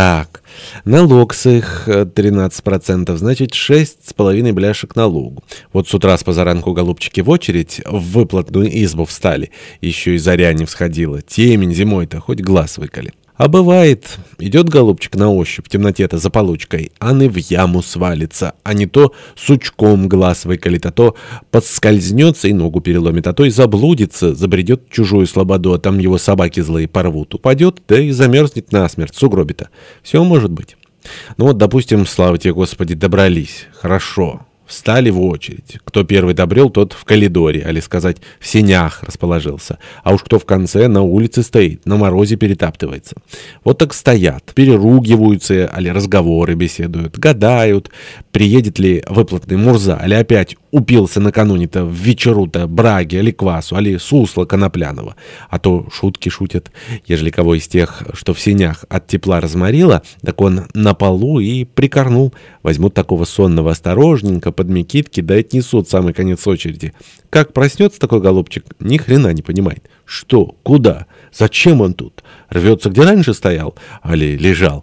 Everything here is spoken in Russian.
Так, налог с их 13%, значит, шесть с половиной бляшек налогу. Вот с утра с позаранку, голубчики, в очередь в выплатную избу встали. Еще и заря не всходила. Темень зимой-то, хоть глаз выколи. А бывает, идет голубчик на ощупь в темноте-то за получкой, а не в яму свалится, а не то сучком глаз выколет, а то подскользнется и ногу переломит, а то и заблудится, забредет чужую слободу, а там его собаки злые порвут, упадет, да и замерзнет насмерть, сугробе-то. Все может быть. Ну вот, допустим, слава тебе, Господи, добрались. Хорошо. Встали в очередь. Кто первый добрел, тот в коридоре, али сказать, в сенях расположился. А уж кто в конце, на улице стоит, на морозе перетаптывается. Вот так стоят, переругиваются, али разговоры беседуют, гадают, приедет ли выплатный Мурза, али опять упился накануне-то в вечеру-то браги, али квасу, али сусла конопляного. А то шутки шутят, ежели кого из тех, что в сенях от тепла разморило, так он на полу и прикорнул. Возьмут такого сонного осторожненько, под Микитки, да отнесут самый конец очереди. Как проснется такой голубчик, ни хрена не понимает. Что? Куда? Зачем он тут? Рвется, где раньше стоял? Али лежал?